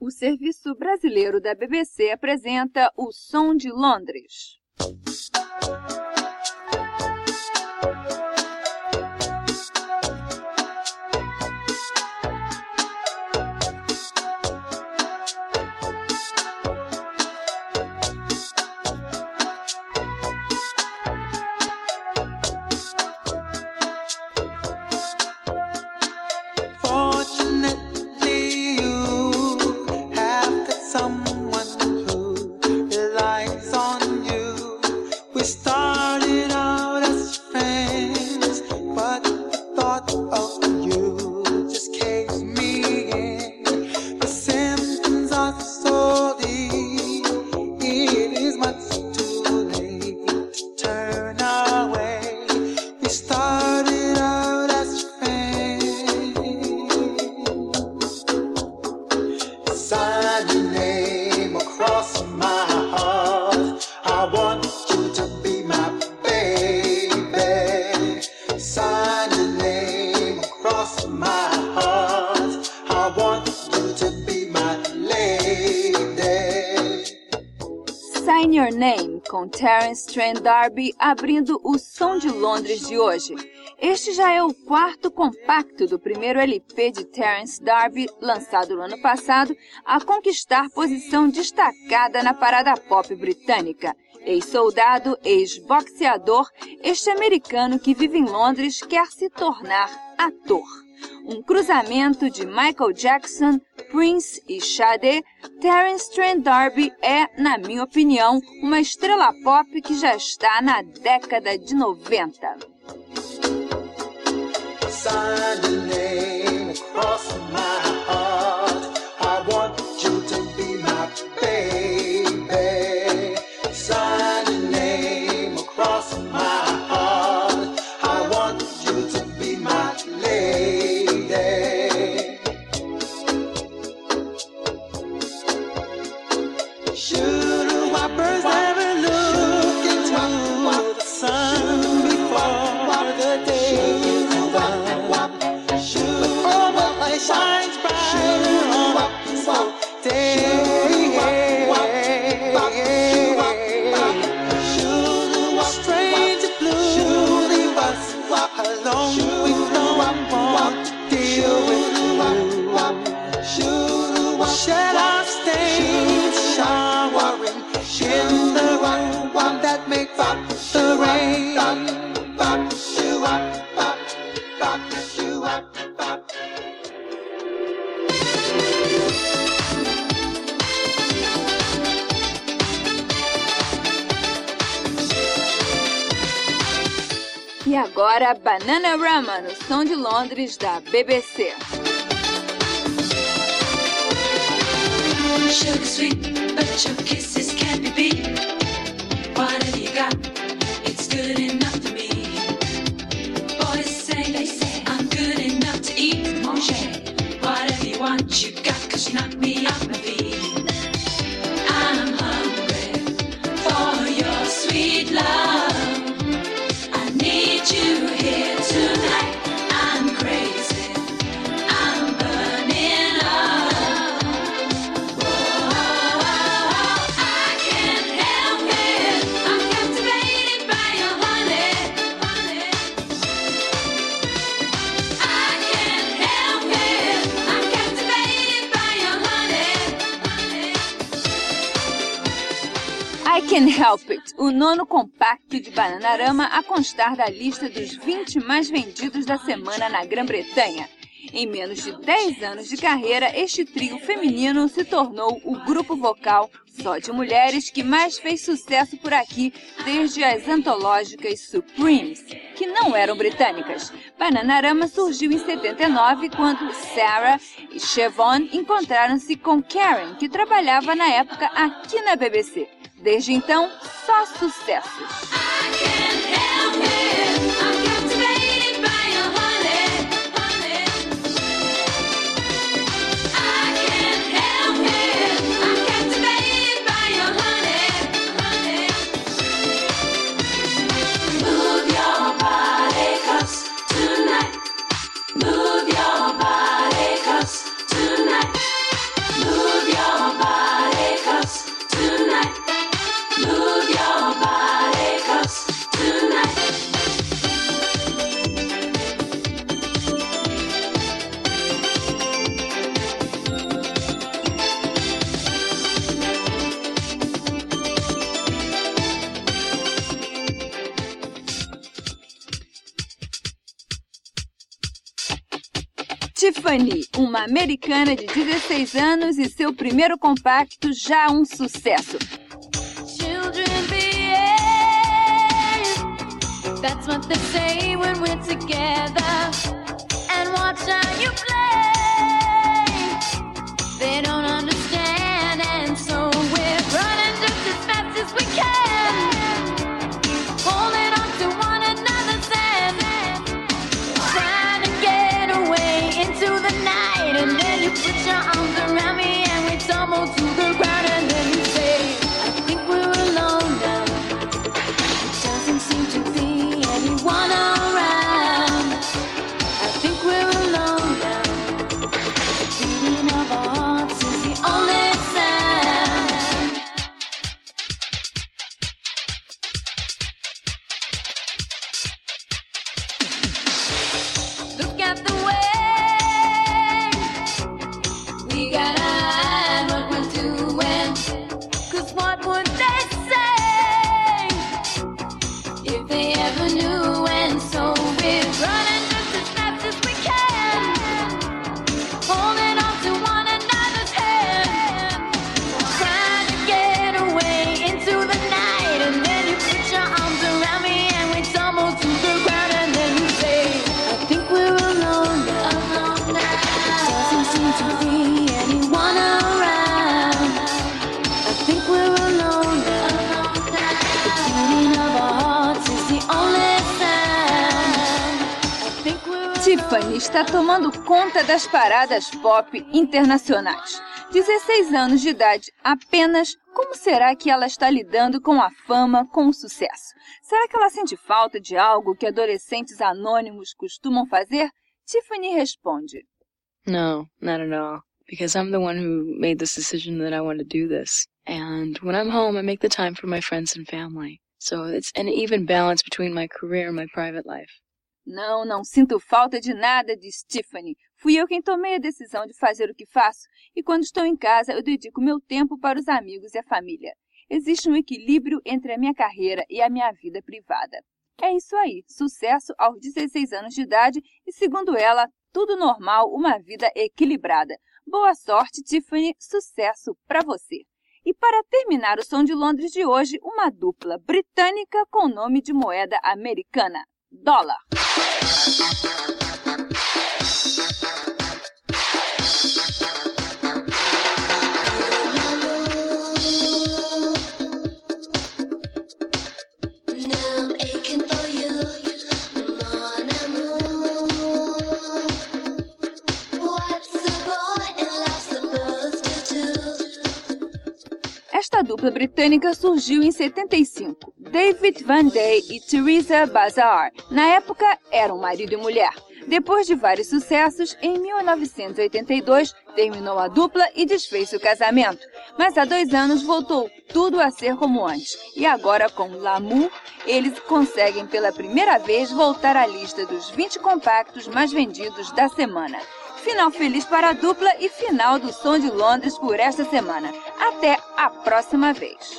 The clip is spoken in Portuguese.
O Serviço Brasileiro da BBC apresenta O Som de Londres. started out as. Sign your name across my heart. I want you to be my baby. Sign your name across my com Terence Trent D'Arby abrindo o Som de Londres de hoje. Este já é o quarto compacto do primeiro LP de Terence D'Arby, lançado no ano passado, a conquistar posição destacada na parada pop britânica. Ex-soldado, ex-boxeador, este americano que vive em Londres quer se tornar ator um cruzamento de Michael Jackson, Prince e Sade, Terence Trent D'Arby é, na minha opinião, uma estrela pop que já está na década de 90. Agora Bananarama no som de Londres da BBC. Sugar sweet, but Can Help It, o nono compacto de Bananarama a constar da lista dos 20 mais vendidos da semana na Grã-Bretanha. Em menos de 10 anos de carreira, este trio feminino se tornou o grupo vocal só de mulheres que mais fez sucesso por aqui desde as antológicas Supremes, que não eram britânicas. Bananarama surgiu em 79 quando Sarah e Chevon encontraram-se com Karen, que trabalhava na época aqui na BBC. Desde então, só sucessos. Tiffany, uma americana de 16 anos e seu primeiro compacto já um sucesso. That's never knew. Está tomando conta das paradas pop internacionais. 16 anos de idade apenas, como será que ela está lidando com a fama, com o sucesso? Será que ela sente falta de algo que adolescentes anônimos costumam fazer? Tiffany responde: No, not at all. Because I'm the one who made this decision that I want to do this. And when I'm home, I make the time for my friends and family. So it's an even balance between my career and my private life. Não, não sinto falta de nada, diz Tiffany. Fui eu quem tomei a decisão de fazer o que faço, e quando estou em casa, eu dedico meu tempo para os amigos e a família. Existe um equilíbrio entre a minha carreira e a minha vida privada. É isso aí, sucesso aos 16 anos de idade e, segundo ela, tudo normal, uma vida equilibrada. Boa sorte, Tiffany, sucesso para você. E para terminar o Som de Londres de hoje, uma dupla britânica com nome de moeda americana, dólar. Dupla britânica surgiu em 75. David Van Day e Teresa Bazar, na época, eram marido e mulher. Depois de vários sucessos, em 1982 terminou a dupla e desfez o casamento. Mas há dois anos voltou tudo a ser como antes. E agora, com L'amour, eles conseguem pela primeira vez voltar à lista dos 20 compactos mais vendidos da semana. Final feliz para a dupla e final do Som de Londres por esta semana. Até a próxima vez.